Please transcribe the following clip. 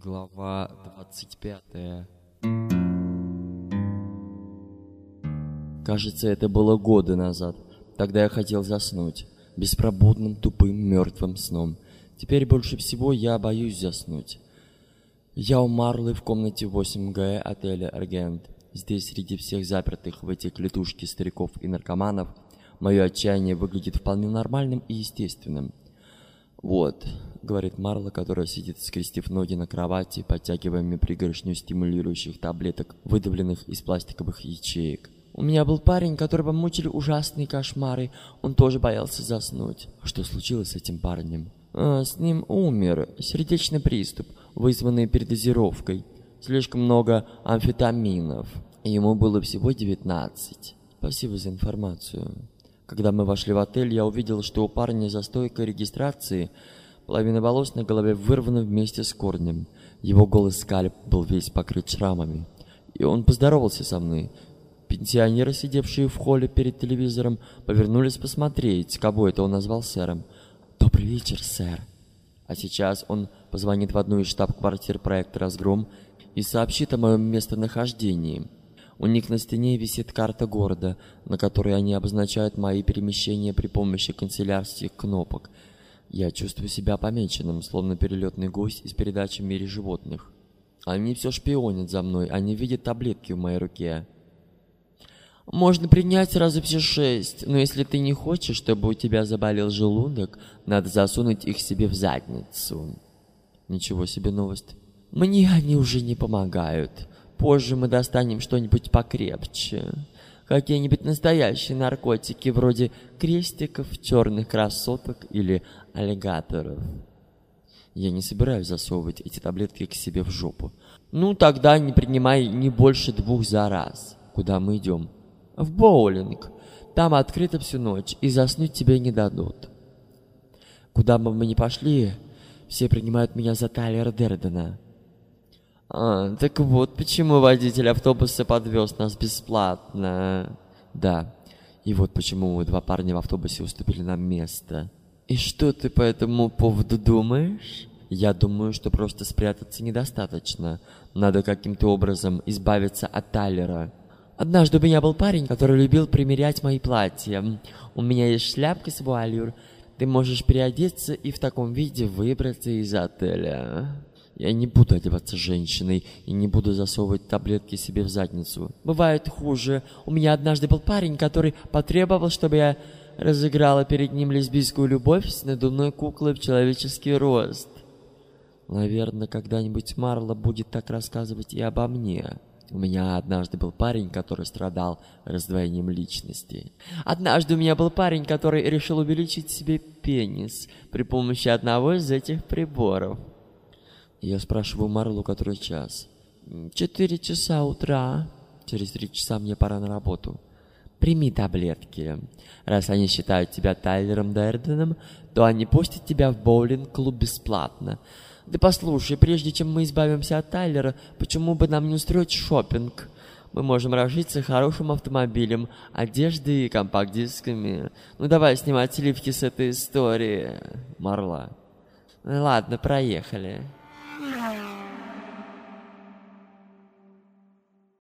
Глава 25 Кажется, это было годы назад. Тогда я хотел заснуть. Беспробудным, тупым, мертвым сном. Теперь больше всего я боюсь заснуть. Я у Марлы в комнате 8Г отеля «Аргент». Здесь, среди всех запертых в эти клетушки стариков и наркоманов, мое отчаяние выглядит вполне нормальным и естественным. «Вот», — говорит Марла, которая сидит, скрестив ноги на кровати, подтягивая пригоршню стимулирующих таблеток, выдавленных из пластиковых ячеек. «У меня был парень, которого мучили ужасные кошмары. Он тоже боялся заснуть». «Что случилось с этим парнем?» а, «С ним умер. Сердечный приступ, вызванный передозировкой. Слишком много амфетаминов. Ему было всего 19. Спасибо за информацию». Когда мы вошли в отель, я увидел, что у парня за стойкой регистрации половина волос на голове вырвана вместе с корнем. Его голый скальп был весь покрыт шрамами. И он поздоровался со мной. Пенсионеры, сидевшие в холле перед телевизором, повернулись посмотреть, кого это он назвал сэром. «Добрый вечер, сэр». А сейчас он позвонит в одну из штаб-квартир проекта «Разгром» и сообщит о моем местонахождении – у них на стене висит карта города, на которой они обозначают мои перемещения при помощи канцелярских кнопок. Я чувствую себя помеченным, словно перелетный гость из передачи «Мире животных». Они все шпионят за мной, они видят таблетки в моей руке. Можно принять сразу все шесть, но если ты не хочешь, чтобы у тебя заболел желудок, надо засунуть их себе в задницу. Ничего себе новость. Мне они уже не помогают. Позже мы достанем что-нибудь покрепче. Какие-нибудь настоящие наркотики, вроде крестиков, черных красоток или аллигаторов. Я не собираюсь засовывать эти таблетки к себе в жопу. Ну, тогда не принимай не больше двух за раз. Куда мы идем? В боулинг. Там открыто всю ночь, и заснуть тебе не дадут. Куда бы мы ни пошли, все принимают меня за Тайлера Дердена. А, так вот, почему водитель автобуса подвез нас бесплатно. Да, и вот почему два парня в автобусе уступили нам место. И что ты по этому поводу думаешь? Я думаю, что просто спрятаться недостаточно. Надо каким-то образом избавиться от Тайлера. Однажды у меня был парень, который любил примерять мои платья. У меня есть шляпка с вуалью. Ты можешь переодеться и в таком виде выбраться из отеля. Я не буду одеваться женщиной и не буду засовывать таблетки себе в задницу. Бывает хуже. У меня однажды был парень, который потребовал, чтобы я разыграла перед ним лесбийскую любовь с надувной куклой в человеческий рост. Наверное, когда-нибудь Марла будет так рассказывать и обо мне. У меня однажды был парень, который страдал раздвоением личности. Однажды у меня был парень, который решил увеличить себе пенис при помощи одного из этих приборов. Я спрашиваю Марлу, который час. Четыре часа утра. Через три часа мне пора на работу. Прими таблетки. Раз они считают тебя Тайлером Дерденом, то они пустят тебя в боулинг-клуб бесплатно. Да послушай, прежде чем мы избавимся от Тайлера, почему бы нам не устроить шопинг? Мы можем разжиться хорошим автомобилем, одеждой и компакт-дисками. Ну давай снимать сливки с этой истории, Марла. Ладно, проехали.